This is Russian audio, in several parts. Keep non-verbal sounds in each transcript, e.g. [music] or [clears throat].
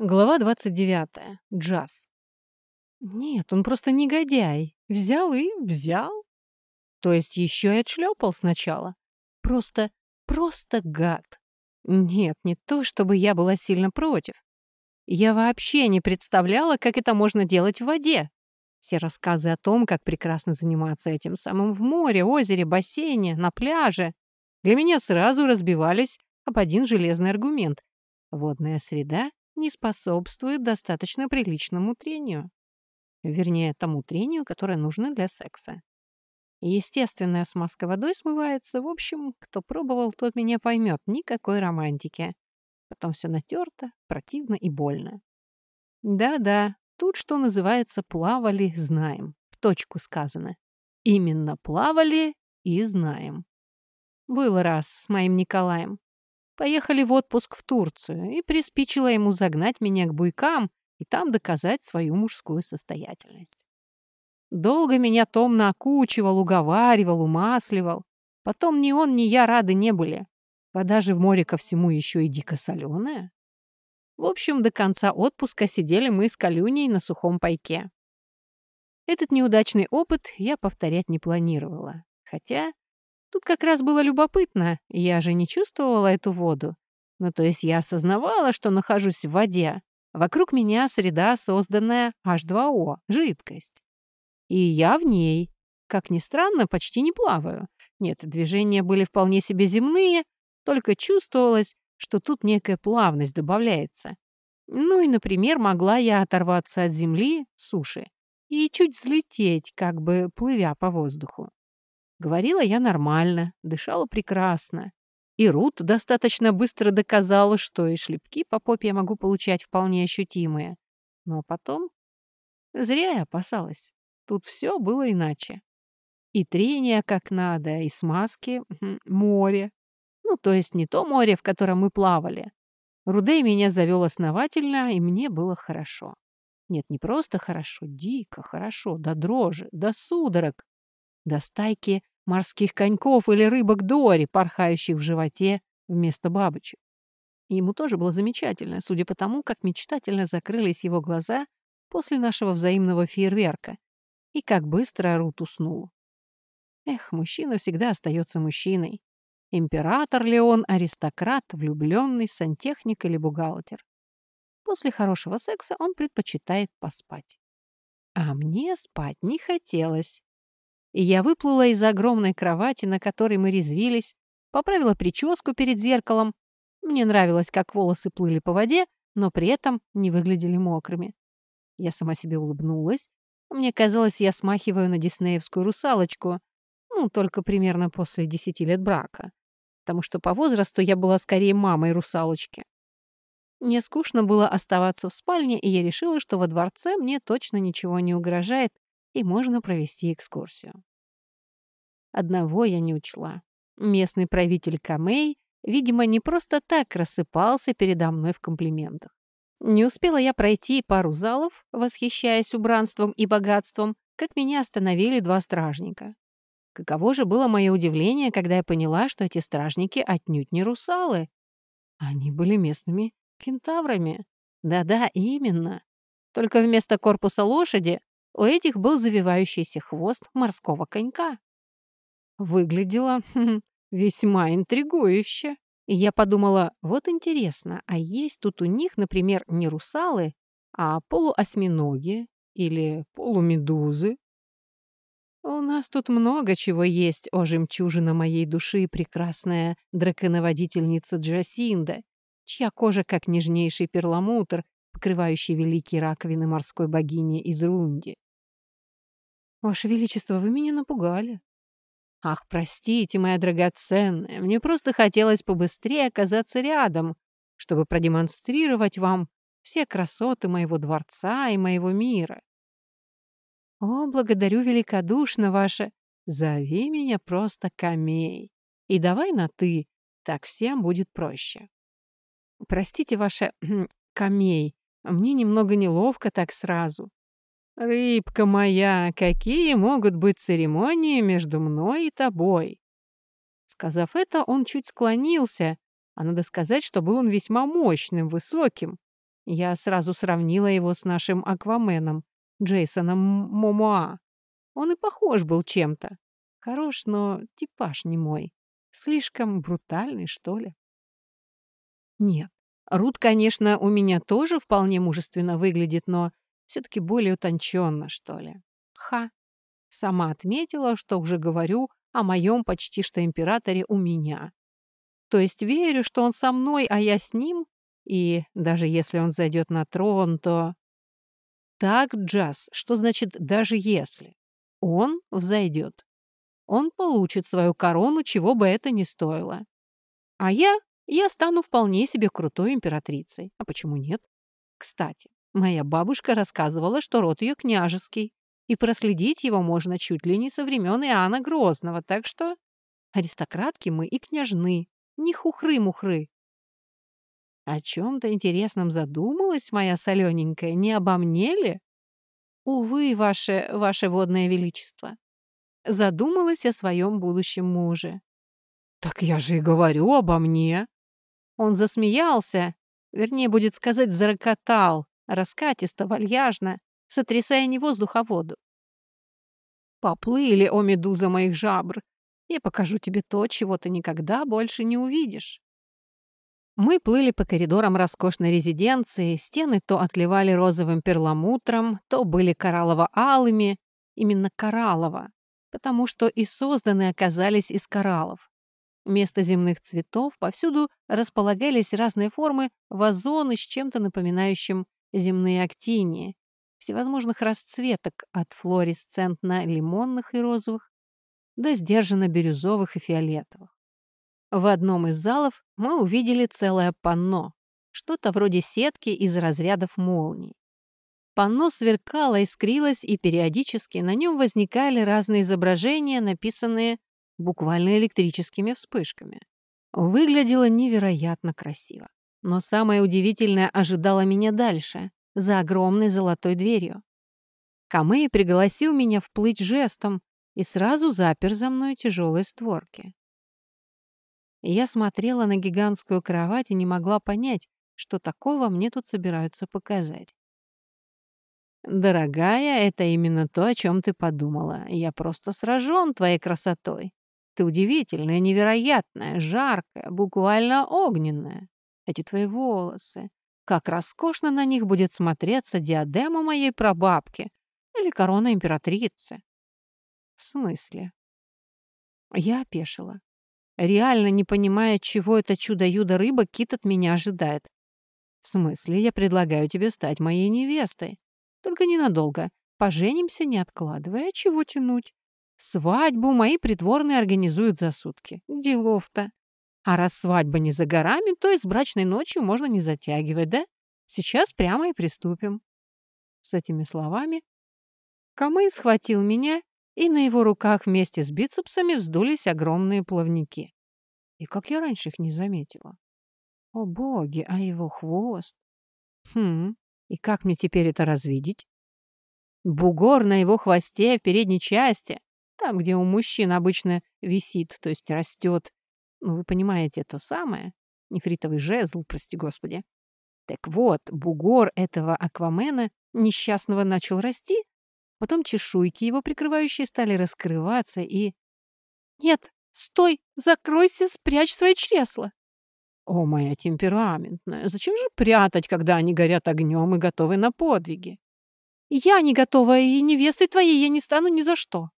Глава 29. Джаз. Нет, он просто негодяй. Взял и взял. То есть еще и отшлепал сначала. Просто, просто гад. Нет, не то, чтобы я была сильно против. Я вообще не представляла, как это можно делать в воде. Все рассказы о том, как прекрасно заниматься этим самым в море, озере, бассейне, на пляже, для меня сразу разбивались об один железный аргумент. Водная среда не способствует достаточно приличному трению. Вернее, тому трению, которое нужно для секса. Естественная смазка водой смывается. В общем, кто пробовал, тот меня поймет. Никакой романтики. Потом все натерто, противно и больно. Да-да, тут, что называется, плавали, знаем. В точку сказано. Именно плавали и знаем. Был раз с моим Николаем. Поехали в отпуск в Турцию, и приспичило ему загнать меня к буйкам и там доказать свою мужскую состоятельность. Долго меня томно окучивал, уговаривал, умасливал. Потом ни он, ни я рады не были. Вода же в море ко всему еще и дико соленая. В общем, до конца отпуска сидели мы с Калюней на сухом пайке. Этот неудачный опыт я повторять не планировала. Хотя Тут как раз было любопытно, я же не чувствовала эту воду. Ну, то есть я осознавала, что нахожусь в воде. Вокруг меня среда, созданная H2O, жидкость. И я в ней. Как ни странно, почти не плаваю. Нет, движения были вполне себе земные, только чувствовалось, что тут некая плавность добавляется. Ну и, например, могла я оторваться от земли, суши, и чуть взлететь, как бы плывя по воздуху. Говорила я нормально, дышала прекрасно. И Рут достаточно быстро доказала, что и шлепки по попе я могу получать вполне ощутимые. Но потом... Зря я опасалась. Тут все было иначе. И трение как надо, и смазки, море. Ну, то есть не то море, в котором мы плавали. Рудей меня завел основательно, и мне было хорошо. Нет, не просто хорошо, дико хорошо, до дрожи, до судорог до стайки морских коньков или рыбок Дори, порхающих в животе вместо бабочек. Ему тоже было замечательно, судя по тому, как мечтательно закрылись его глаза после нашего взаимного фейерверка и как быстро Рут уснул. Эх, мужчина всегда остается мужчиной. Император ли он, аристократ, влюбленный, сантехник или бухгалтер. После хорошего секса он предпочитает поспать. А мне спать не хотелось и я выплыла из огромной кровати, на которой мы резвились, поправила прическу перед зеркалом. Мне нравилось, как волосы плыли по воде, но при этом не выглядели мокрыми. Я сама себе улыбнулась. Мне казалось, я смахиваю на диснеевскую русалочку, ну, только примерно после десяти лет брака, потому что по возрасту я была скорее мамой русалочки. Мне скучно было оставаться в спальне, и я решила, что во дворце мне точно ничего не угрожает, и можно провести экскурсию. Одного я не учла. Местный правитель Камей, видимо, не просто так рассыпался передо мной в комплиментах. Не успела я пройти пару залов, восхищаясь убранством и богатством, как меня остановили два стражника. Каково же было мое удивление, когда я поняла, что эти стражники отнюдь не русалы. Они были местными кентаврами. Да-да, именно. Только вместо корпуса лошади у этих был завивающийся хвост морского конька. Выглядело [laughs] весьма интригующе. И я подумала, вот интересно, а есть тут у них, например, не русалы, а полуосьминоги или полумедузы? У нас тут много чего есть, о жемчужина моей души, прекрасная драконоводительница Джасинда, чья кожа как нежнейший перламутр, покрывающий великие раковины морской богини из Рунди. «Ваше Величество, вы меня напугали». «Ах, простите, моя драгоценная, мне просто хотелось побыстрее оказаться рядом, чтобы продемонстрировать вам все красоты моего дворца и моего мира». «О, благодарю великодушно, ваше... Зови меня просто Камей. И давай на «ты», так всем будет проще». «Простите, ваше... [clears throat] Камей, мне немного неловко так сразу. «Рыбка моя, какие могут быть церемонии между мной и тобой?» Сказав это, он чуть склонился, а надо сказать, что был он весьма мощным, высоким, Я сразу сравнила его с нашим Акваменом, Джейсоном Момоа. Он и похож был чем-то. Хорош, но типаж не мой. Слишком брутальный, что ли? Нет. Рут, конечно, у меня тоже вполне мужественно выглядит, но все-таки более утонченно, что ли. Ха. Сама отметила, что уже говорю о моем почти что императоре у меня. То есть верю, что он со мной, а я с ним, и даже если он зайдет на трон, то... Так, Джаз, что значит «даже если»? Он взойдет. Он получит свою корону, чего бы это ни стоило. А я, я стану вполне себе крутой императрицей. А почему нет? Кстати, моя бабушка рассказывала, что род ее княжеский, и проследить его можно чуть ли не со времен Иоанна Грозного, так что аристократки мы и княжны, не хухры-мухры. О чем-то интересном задумалась моя солененькая, не обо мне ли? Увы, ваше, ваше водное величество. Задумалась о своем будущем муже. Так я же и говорю обо мне. Он засмеялся, вернее, будет сказать, зарокотал, раскатисто, вальяжно, сотрясая не воздух, а воду. Поплыли, о медуза моих жабр. Я покажу тебе то, чего ты никогда больше не увидишь. Мы плыли по коридорам роскошной резиденции, стены то отливали розовым перламутром, то были кораллово-алыми, именно кораллово, потому что и созданы оказались из кораллов. Вместо земных цветов повсюду располагались разные формы вазоны с чем-то напоминающим земные актинии, всевозможных расцветок от флуоресцентно-лимонных и розовых до сдержанно-бирюзовых и фиолетовых. В одном из залов мы увидели целое панно, что-то вроде сетки из разрядов молний. Панно сверкало, искрилось, и периодически на нем возникали разные изображения, написанные буквально электрическими вспышками. Выглядело невероятно красиво. Но самое удивительное ожидало меня дальше, за огромной золотой дверью. Камей пригласил меня вплыть жестом и сразу запер за мной тяжелые створки. Я смотрела на гигантскую кровать и не могла понять, что такого мне тут собираются показать. «Дорогая, это именно то, о чем ты подумала. Я просто сражен твоей красотой. Ты удивительная, невероятная, жаркая, буквально огненная. Эти твои волосы. Как роскошно на них будет смотреться диадема моей прабабки или корона императрицы». «В смысле?» Я опешила реально не понимая, чего это чудо-юдо-рыба кит от меня ожидает. В смысле, я предлагаю тебе стать моей невестой. Только ненадолго. Поженимся, не откладывая. Чего тянуть? Свадьбу мои придворные организуют за сутки. Делов-то. А раз свадьба не за горами, то и с брачной ночью можно не затягивать, да? Сейчас прямо и приступим. С этими словами Камы схватил меня и на его руках вместе с бицепсами вздулись огромные плавники. И как я раньше их не заметила. О боги, а его хвост! Хм, и как мне теперь это развидеть? Бугор на его хвосте в передней части, там, где у мужчин обычно висит, то есть растет. Ну, вы понимаете, то самое. Нефритовый жезл, прости господи. Так вот, бугор этого аквамена несчастного начал расти, Потом чешуйки его прикрывающие стали раскрываться и... «Нет, стой! Закройся, спрячь свои чресла!» «О, моя темпераментная! Зачем же прятать, когда они горят огнем и готовы на подвиги?» «Я не готова, и невестой твоей я не стану ни за что!»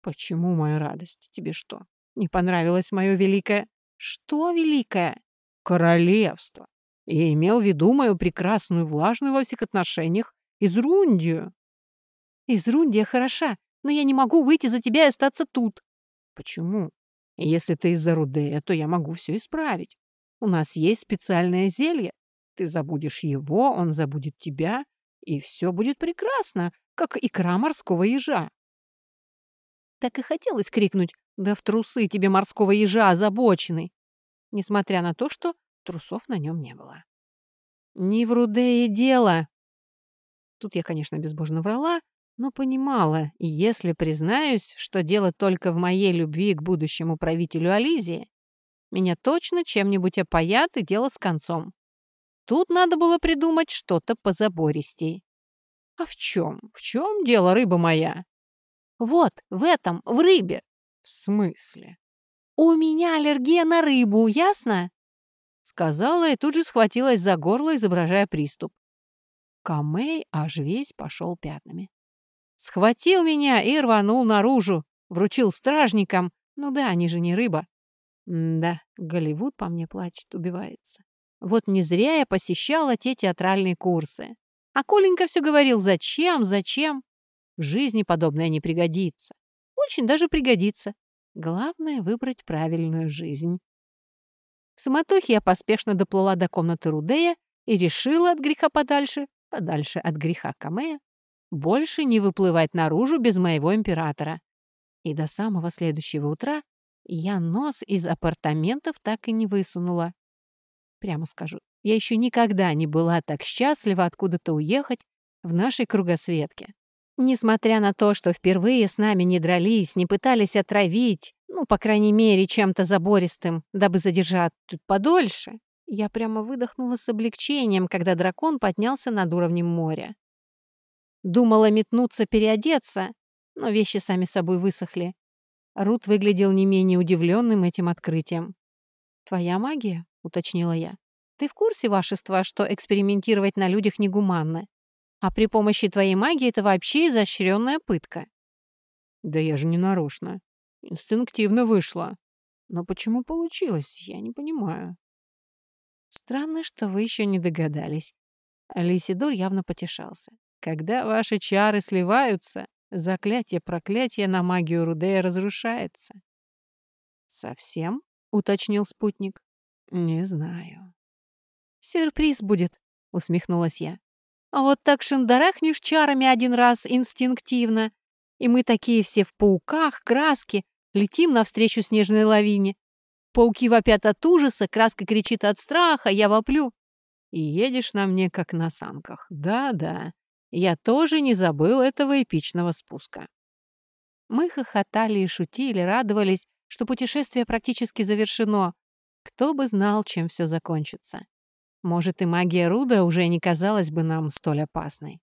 «Почему, моя радость? Тебе что, не понравилось мое великое...» «Что великое?» «Королевство!» Я имел в виду мою прекрасную, влажную во всех отношениях Изрундию. Изрундия хороша, но я не могу выйти за тебя и остаться тут. Почему? Если ты из-за Рудея, то я могу все исправить. У нас есть специальное зелье. Ты забудешь его, он забудет тебя, и все будет прекрасно, как икра морского ежа. Так и хотелось крикнуть «Да в трусы тебе морского ежа озабоченный!» несмотря на то, что трусов на нем не было. «Не в Рудее дело!» Тут я, конечно, безбожно врала, но понимала, и если признаюсь, что дело только в моей любви к будущему правителю Ализии, меня точно чем-нибудь опоят и дело с концом. Тут надо было придумать что-то позабористей. А в чем? В чем дело, рыба моя? Вот, в этом, в рыбе. В смысле? У меня аллергия на рыбу, ясно? Сказала и тут же схватилась за горло, изображая приступ. Камей аж весь пошел пятнами. Схватил меня и рванул наружу, вручил стражникам. Ну да, они же не рыба. Да, Голливуд по мне плачет, убивается. Вот не зря я посещала те театральные курсы. А Коленька все говорил, зачем, зачем. В жизни подобное не пригодится. Очень даже пригодится. Главное — выбрать правильную жизнь. В суматохе я поспешно доплыла до комнаты Рудея и решила от греха подальше, подальше от греха Камея, больше не выплывать наружу без моего императора. И до самого следующего утра я нос из апартаментов так и не высунула. Прямо скажу, я еще никогда не была так счастлива откуда-то уехать в нашей кругосветке. Несмотря на то, что впервые с нами не дрались, не пытались отравить, ну, по крайней мере, чем-то забористым, дабы задержать тут подольше, я прямо выдохнула с облегчением, когда дракон поднялся над уровнем моря. Думала метнуться переодеться, но вещи сами собой высохли. Рут выглядел не менее удивленным этим открытием. «Твоя магия?» — уточнила я. Ты в курсе, вашества, что экспериментировать на людях негуманно? А при помощи твоей магии это вообще изощренная пытка. Да я же не нарочно. Инстинктивно вышла. Но почему получилось, я не понимаю. Странно, что вы еще не догадались. Лисидор явно потешался. Когда ваши чары сливаются, заклятие проклятия на магию Рудея разрушается. «Совсем?» — уточнил спутник. «Не знаю». «Сюрприз будет», — усмехнулась я. «А вот так шандарахнешь чарами один раз инстинктивно, и мы такие все в пауках, краске, летим навстречу снежной лавине. Пауки вопят от ужаса, краска кричит от страха, я воплю. И едешь на мне, как на санках. Да-да, я тоже не забыл этого эпичного спуска». Мы хохотали и шутили, радовались, что путешествие практически завершено. Кто бы знал, чем все закончится. Может, и магия Руда уже не казалась бы нам столь опасной.